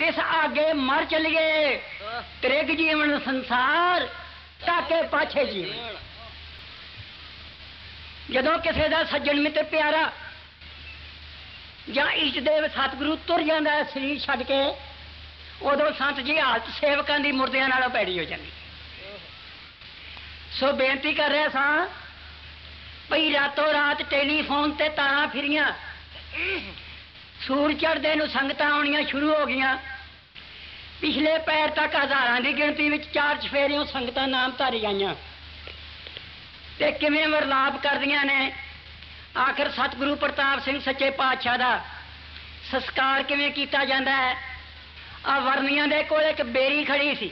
Speaker 1: تس آگے مر چلیے۔ ترگ جیون سنسار، تاکہ پاچھے جیون۔ جدو کسی کا سجن متر پیارا یا ایش دیو ستگرو تر جانا ہے چڈ کے ادو سنت جی حالت سیوکاں دی مردیاں نال پیڑی ہو جاتی سو بےنتی کر رہے سا بھائی راتوں رات ٹیلی فون تے تاراں پھریاں۔ سور چڑھتے نو سنگت آنیا شروع ہو گیا پچھلے پیر تک ہزاروں کی گنتی میں چار چفیریوں سنگت نام داری گئی ورلاپ کردیا نے آخر ستگو پرتاپ سچے پاشا کا سسکار آورنیا کے کول ایک بےری کھڑی سی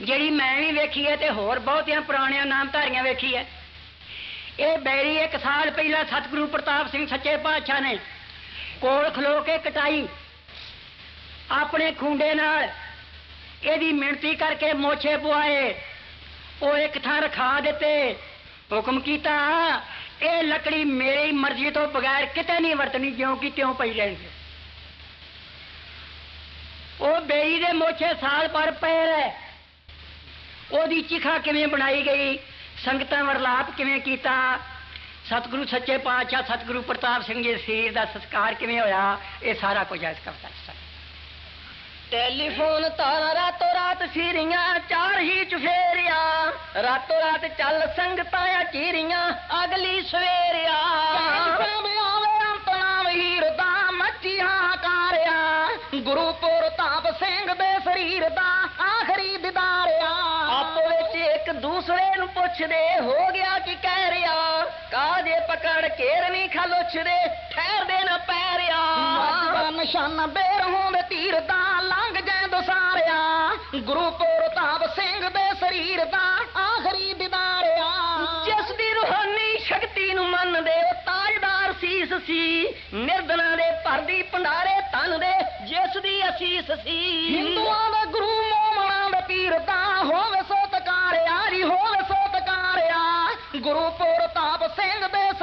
Speaker 1: جی میں ہو بہت پرانیاں نام دھاریاں ویكھی ہے یہ بےری ایک سال پہلا ستگرو پرتاپ سچے پاشاہ نے كوڑ كلو كے كٹائی اپنے خونڈے نال۔ یہ منتی کر کے موچے پوائے۔ وہ ایک تھان رکھا دیتے۔ حکم کیتا، اے لکڑی میری مرضی تو بغیر کتے نہیں ورتنی جیوں کی تیوں پی رہی وہ بیئی دے موچے سال پر پے رہے وہ چیخا کمیں بنائی گئی؟ ਸੰਗਤਾਂ ਵਰਲਾਪ ਕਿਵੇਂ ਕੀਤਾ ਸਤਿਗੁਰੂ ਸੱਚੇ ਪਾਤਸ਼ਾਹ ਸਤਿਗੁਰੂ ਪ੍ਰਤਾਪ ਸਿੰਘ ਜੀ ਸਰੀਰ ਦਾ ਸੰਸਕਾਰ ਕਿਵੇਂ ਹੋਇਆ ਇਹ ਸਾਰਾ ਕੁਝ ਇਸ ਕਵਿਤਾ
Speaker 2: ਟੈਲੀਫੋਨ ਤਾਰਾ ਰਾਤੋਂ ਰਾਤ ਫਿਰੀਆਂ ਚਾਰ ਹੀ ਚੁਫੇਰਿਆ। ਰਾਤੋਂ ਰਾਤ ਚੱਲ ਸੰਗਤਾਂ ਆ ਚੀਰੀਆਂ ਅਗਲੀ ਸਵੇਰਿਆ।
Speaker 3: ਸਿੰਘ ਦੇ ਸਰੀਰ ਦਾ ਆਖਰੀ ਦਿਦਾਰਿਆ। ਆਪੋ ਵਿੱਚ
Speaker 2: ਇੱਕ ਦੂਸਰੇ ਨੂੰ ਪੁੱਛਦੇ ਹੋ ਗਿਆ ਕੀ ਕਹਿ ਰਿਹਾ? ਕਾਜੇ ਪਕੜ ਘੇਰਨੀ ਖਲੋਚਦੇ? ਠਹਿਰਦੇ ਨਾ ਪੈ ਰਿਆ ਦਾ
Speaker 3: ਨਿਸ਼ਾਨਾ ਬੇਰ ਹੋਵੇ ਤੀਰ ਦਾ ਲੰਘ ਜੈ ਦਸਾਰਿਆ। ਗੁਰੂ ਪ੍ਰਤਾਪ ਸਿੰਘ ਦੇ ਸਰੀਰ ਦਾ ਆਖਰੀ ਦਿਦਾਰਿਆ। ਜਿਸ
Speaker 2: ਦੀ ਰੂਹਾਨੀ ਸ਼ਕਤੀ ਨੂੰ ਮੰਨਦੇ ਉਹ ਤਾਜਦਾਰ ਸੀਸ ਸੀ। ਨਿਰਦਨਾ ਦੇ ਭਰਦੀ ਭੰਡਾਰੇ ਤਨ ਦੇ ਜਿਸ ਦੀ ਅਸੀਸ ਸੀ। ਹਿੰਦੂਆਂ
Speaker 3: ਦਾ ਗੁਰੂ ਮੋਮਣਾ ਦਾ ਪੀਰ ਦਾ ਹੋਵੇ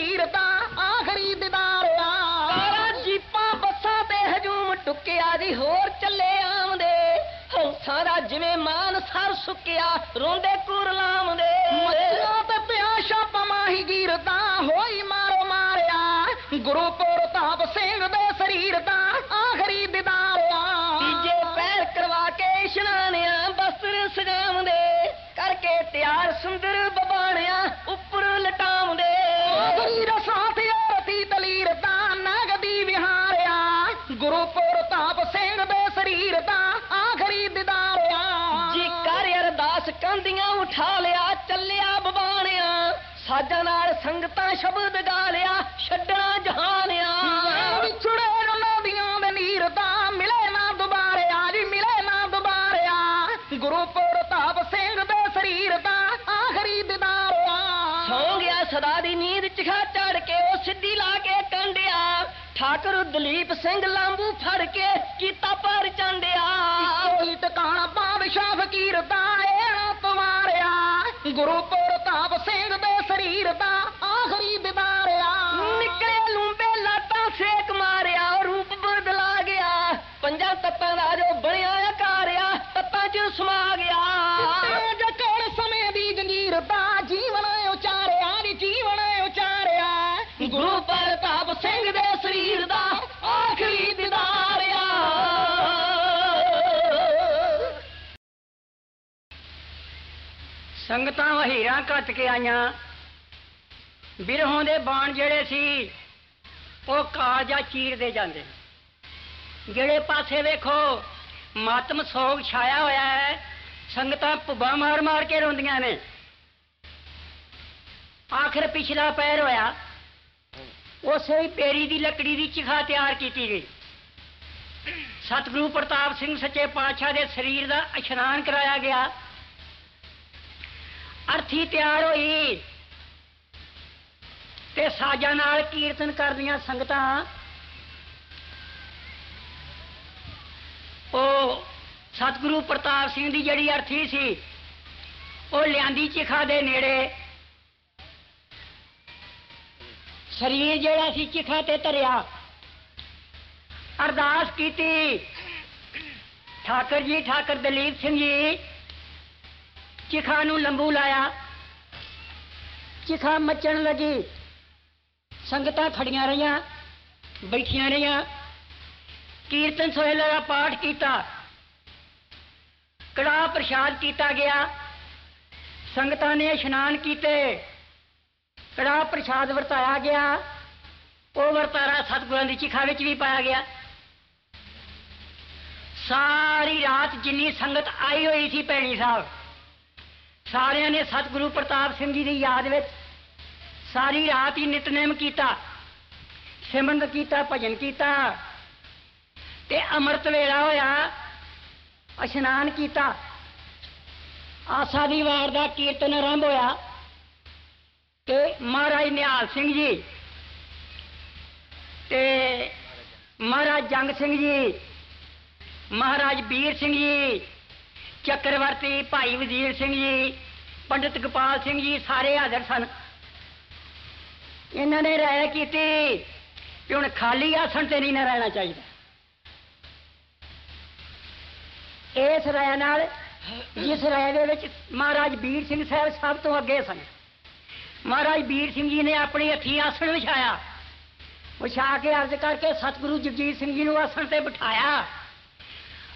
Speaker 3: فقیر آخری دیدار سارا
Speaker 2: جیپاں بساں تے ہجوم ٹکیا دی ہور چلے آمدے سارا جویں مان سر سکیا روندے کور لامدے مچھلاں
Speaker 3: پیاشا پماہی گیر دا ہوئی مارو ماریا گرو کو رتاب دے سریر دا آخری دیدار جے
Speaker 2: پیر کروا کے شنانیاں بسر سجام دے کر کے تیار سند
Speaker 3: گروپ آخری دا ہو گیا
Speaker 2: سدی نیت چا چڑھ کے سیڈی لا کے ٹھاکر دلیپ سنگ لو فر کے
Speaker 1: جدوں ہیرا کت کے آئیاں برہوں دے بان جڑے سی وہ کاجا چیر دے جاندے جڑے پاسے ویکھو ماتم سوگ چھایا ہویا ہے ਸੰਗਤਾਂ ਭੁੱਬਾ ਮਾਰ ਮਾਰ ਕੇ ਰੋਂਦੀਆਂ ਨੇ। ਆਖਰ ਪਿਛਲਾ ਪੈਰ ਹੋਇਆ، ਉਸੇ ਹੀ ਪੇਰੀ ਦੀ ਲੱਕੜੀ ਦੀ ਚਿਖਾ ਤਿਆਰ ਕੀਤੀ ਗਈ। ਸਤਿਗੁਰੂ ਪ੍ਰਤਾਪ ਸਿੰਘ ਸੱਚੇ ਪਾਤਸ਼ਾਹ ਦੇ ਸਰੀਰ ਦਾ ਇਸ਼ਨਾਨ ਕਰਾਇਆ ਗਿਆ। ارتھی تیار ہوئی سازا نال کیرتن کردیا سنگت ستگر پرتاپھی وہ لا دے سریر جیڑا سا چیخا تریا ارد کی ٹھاکر جی ٹھاکر دلیپ سنگھ جی چیخان لمبو لایا۔ چیخا مچن لگی۔ سگتا فڑیا رہی بٹھیاں رہی کیرتن سہیل کا پاٹ کیا کڑاہ پرشاد کیا گیا۔ سگتا نے اسنان کی کڑاہ پرشاد وتایا گیا۔ وہ ورتارا ستگر چیخا بچ بھی پایا گیا۔ ساری رات جن سنگت آئی ہوئی سی بھائی صاحب۔ ਸਾਰਿਆਂ ਨੇ ਸਤਿਗੁਰੂ ਪ੍ਰਤਾਪ ਸਿੰਘ ਜੀ ਦੀ ਯਾਦ ਵਿੱਚ ਸਾਰੀ ਰਾਤ ਹੀ ਨਿਤਨੇਮ ਕੀਤਾ, ਸਿਮਰਨ ਕੀਤਾ, ਭਜਨ ਕੀਤਾ ਤੇ ਅੰਮ੍ਰਿਤ ਵੇਲਾ ਹੋਇਆ, ਇਸ਼ਨਾਨ ਕੀਤਾ। ਆਸਾ ਦੀ ਵਾਰ ਦਾ ਕੀਰਤਨ ਆਰੰਭ ਹੋਇਆ ਤੇ ਮਹਾਰਾਜ ਨਿਹਾਲ ਸਿੰਘ ਜੀ ਤੇ ਮਹਾਰਾਜ ਜੰਗ ਸਿੰਘ ਜੀ, ਮਹਾਰਾਜ ਵੀਰ ਸਿੰਘ ਜੀ چکرورتی بھائی وزیر سنگھ جی پنڈت گوپال سنگھ جی سارے حاضر سن انہوں نے رائے کی ہوں خالی آسن تے نہیں نہ رہنا چاہیے اس رائے جس رائے دے مہاراج بیر سنگھ صاحب سب تو اگے سن مہاراج بیر سنگھ جی نے اپنی ہتھی آسن بچھایا بچھا کے عرض کر کے ستگرو جگجیت سنگھ جی نے آسن سے بٹھایا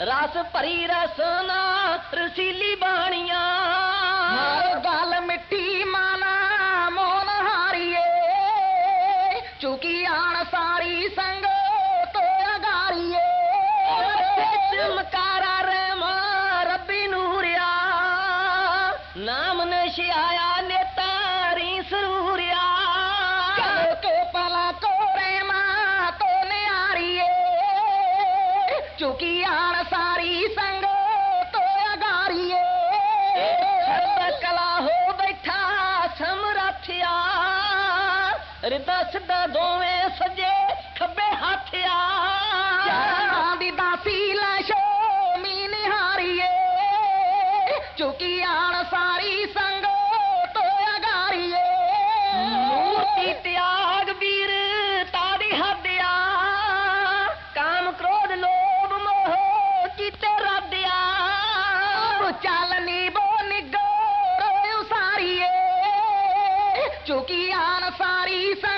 Speaker 2: رس پری رسنا رسیلی بانیاں
Speaker 3: گل مٹی مانا مون ہاریے چکی آن ساری سنگ چکی یار ساری سے 萨里萨。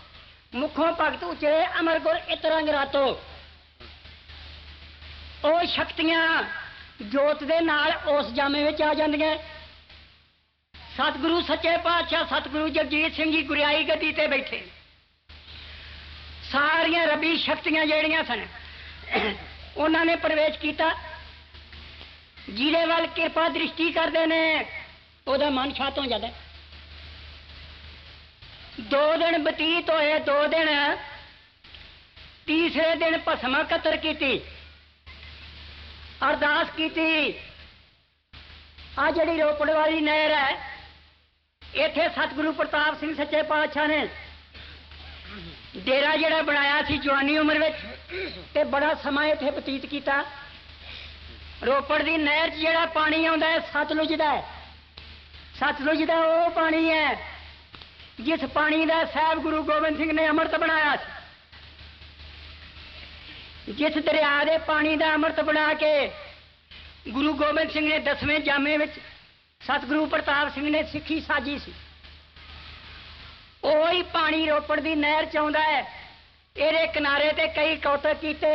Speaker 1: مکھوں پکتچے امر گل رنگ راتو۔ وہ شکتیاں جوت دے نال اس جامے شکتی جمے ست گرو سچے پاشاہ ست گور جگجیت جی گریائی گدی تیٹھے ساری ربی شکتی جہاں سن انہوں نے پرویش کیا جیسے ورپا درشٹی کرتے نے ادا من شاط ہو جائے دو دن بتیت ہوئے، دو دن۔ تیسرے دن پسما قطر کی ارداس کی آ جڑی روپڑ والی نہر ہے اتے ستگرو پرتاپ سنگھ سچے پادشاہ نے ڈیرا جڑا بنایا سی جوانی عمر تے بڑا سما اتنے بتیت کیتا۔ روپڑ دی نہر جڑا پانی آتا ہے ستلج کا ستلج کا وہ پانی ہے۔ جس پانی کا صاحب گرو گوبند سنگھ نے امرت بنایا جس دریا کے پانی کا امرت بنا کے گرو گوبند سنگھ نے دسویں جامے وچ ستگرو پرتاپ سنگھ نے سکھی ساجی سی۔ وہی پانی روپڑ دی نہر چاہتا ہے ਇਹਦੇ ਕਿਨਾਰੇ ਤੇ ਕਈ ਕੌਤਕ ਕੀਤੇ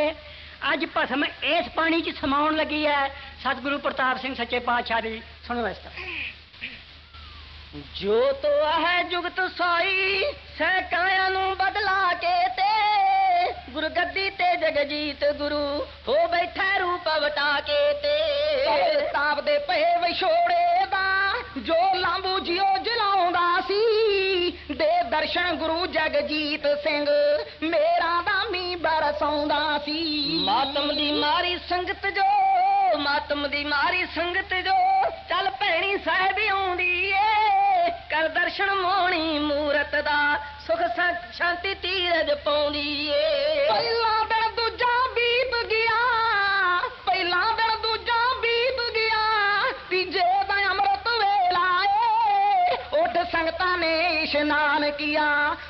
Speaker 1: ਅੱਜ ਭਸਮ ਇਸ ਪਾਣੀ 'ਚ ਸਮਾਉਣ ਲੱਗੀ ਹੈ ਸਤਿਗੁਰੂ ਪ੍ਰਤਾਪ ਸਿੰਘ ਸੱਚੇ ਪਾਤਸ਼ਾਹ ਦੀ
Speaker 2: ਜੋ ਤੋ ਹੈ ਜੁਗਤ ਸਾਈ ਸਹਿ ਕਾਇਆ ਨੂੰ ਬਦਲਾ ਕੇ ਤੇ ਗੁਰਗੱਦੀ ਤੇ ਜਗਜੀਤ ਗੁਰੂ ਹੋ ਬੈਠਾ ਰੂਪ ਵਟਾ ਕੇ ਤੇ।
Speaker 3: ਤਾਪ ਦੇ ਪਏ ਵਿਛੋੜੇ ਦਾ ਜੋ ਲਾਂਬੂ ਜਿਉ ਜਲਾਉਂਦਾ ਸੀ ਦੇ ਦਰਸ਼ਨ ਗੁਰੂ ਜਗਜੀਤ ਸਿੰਘ ਮੇਰਾ ਦਾਮੀ ਬਰਸਾਉਂਦਾ ਸੀ। ਮਾਤਮ ਦੀ
Speaker 2: ਮਾਰੀ ਸੰਗਤ ਜੋ ਮਾਤਮ ਦੀ ਮਾਰੀ ਸੰਗਤ ਜੋ ਚੱਲ ਭੈਣੀ ਸਾਹਿਬ ਆਉਂਦੀ ਏ। ਕਰ ਦਰਸ਼ਨ ਮੋਣੀ ਮੂਰਤ ਦਾ ਸੁਖ ਸ਼ਾਂਤੀ ਤੀਰਜ ਪਾਉਂਦੀ ਏ
Speaker 3: ਪਹਿਲਾ ਦਿਨ ਦੂਜਾ ਬੀਬ ਗਿਆ ਪਹਿਲਾ ਦਿਨ ਦੂਜਾ ਬੀਬ ਗਿਆ ਤੀਜੇ ਦਾ ਅੰਮ੍ਰਿਤ ਵੇਲਾ ਏ। ਉੱਠ ਸੰਗਤਾਂ ਨੇ ਇਸ਼ਨਾਨ ਕੀਤਾ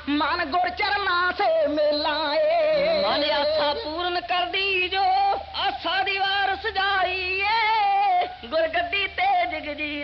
Speaker 3: ਮਨ ਗੁਰ ਚਰਨਾ ਸੇ ਮਿਲਾਏ ਮਨ ਆਸਾ
Speaker 2: ਪੂਰਨ ਕਰਦੀ ਜੋ ਆਸਾ ਦੀ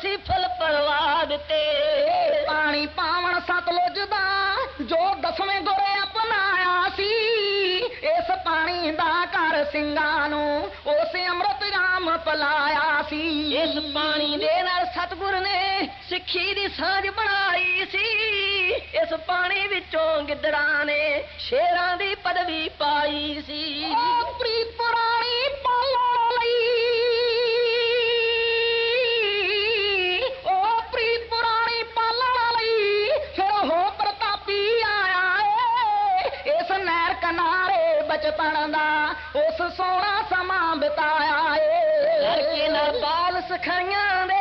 Speaker 2: ਅਸੀਂ ਫਲ ਪਰਵਾ ਦਿੱਤੇ
Speaker 3: ਪਾਣੀ ਪਾਵਨ ਸਤਲੁਜ ਦਾ ਜੋ ਦਸਵੇਂ ਗੋਰੇ ਅਪਣਾਇਆ ਸੀ ਇਸ ਪਾਣੀ ਦਾ ਘਰ ਸਿੰਘਾਂ ਨੂੰ ਉਸ ਅੰਮ੍ਰਿਤ ਰਾਮ ਪਲਾਇਆ ਸੀ। ਇਸ ਪਾਣੀ
Speaker 2: ਦੇ ਨਾਲ ਸਤਿਗੁਰ ਨੇ ਸਿੱਖੀ ਦੀ ਸਾਂਝ ਬਣਾਈ ਸੀ। ਇਸ ਪਾਣੀ ਵਿੱਚੋਂ ਗਿੱਦੜਾਂ ਨੇ ਸ਼ੇਰਾਂ ਦੀ ਪਦਵੀ ਪਾਈ ਸੀ।
Speaker 3: ਪ੍ਰੀਤ ਕਿਨਾਰੇ ਬਚਪਨ ਦਾ ਉਸ ਸੋਹਣਾ ਸਮਾਂ ਬਿਤਾਇਆ ਏ। ਲੜਕੇ ਨਾਲ
Speaker 2: ਬਾਲ ਸਖਾਈਆਂ ਦੇ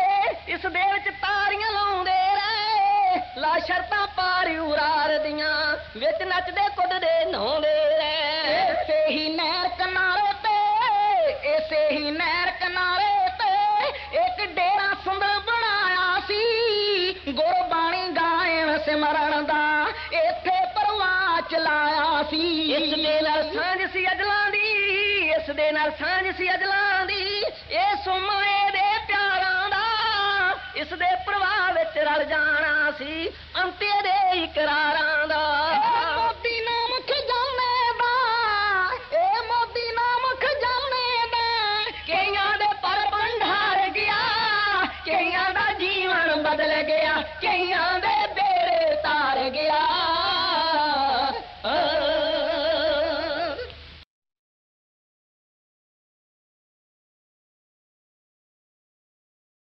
Speaker 2: ਇਸ ਦੇ ਵਿੱਚ ਤਾਰੀਆਂ ਲਾਉਂਦੇ ਰਹੇ। ਲਾ ਸ਼ਰਤਾਂ ਪਾਰ ਉਰਾਰ ਦੀਆਂ ਵਿੱਚ ਨੱਚਦੇ ਕੁੱਦਦੇ ਨਹਾਉਂਦੇ ਰਹੇ।
Speaker 3: ਇਸੇ ਹੀ ਨਹਿਰ ਕਿਨਾਰੇ ਤੇ ਇਸੇ ਹੀ ਨਹਿਰ ਕਿਨਾਰੇ سی اس دے نال
Speaker 2: سانج سی اجلاں دی اس دے نال سانج سی اجلاں دی اے سمائے دے پیاراں دا اس دے پرواہ وچ رل جانا سی انتے دے اقراراں دا